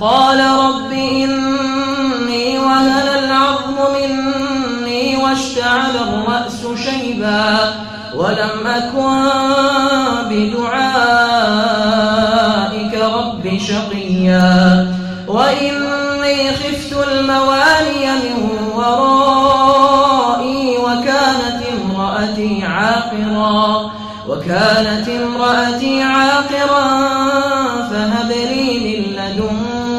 قال رب إني وهن العظم مني واشتعل الرأس شيبا ولم أكن بدعائك رب شقيا. وإني خفت الموالي من ورائي وكانت امرأتي عاقرا. وكانت امرأتي عاقرا فهب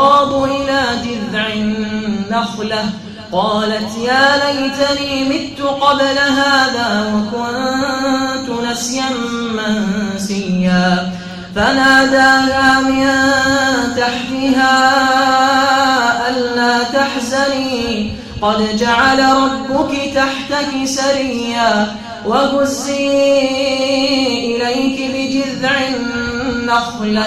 المخاض إلى جذع النخلة. قالت يا ليتني مت قبل هذا وكنت نسيا منسيا. فناداها من تحتها ألا تحزني. قد جعل ربك تحتك سريا. وهزي إليك بجذع النخلة.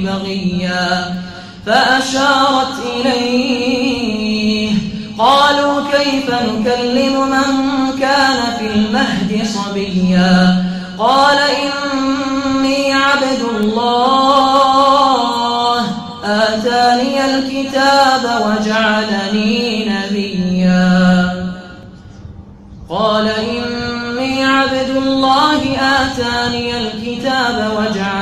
بغيا فأشارت إليه. قالوا كيف نكلم من كان في المهد صبيا؟ قال إني عبد الله آتاني الكتاب وجعلني نبيا. قال إني عبد الله آتاني الكتاب وجعلني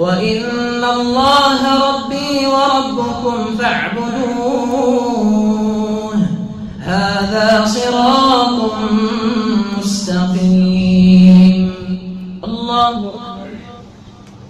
وإن الله ربي وربكم فاعبدوه. هذا صراط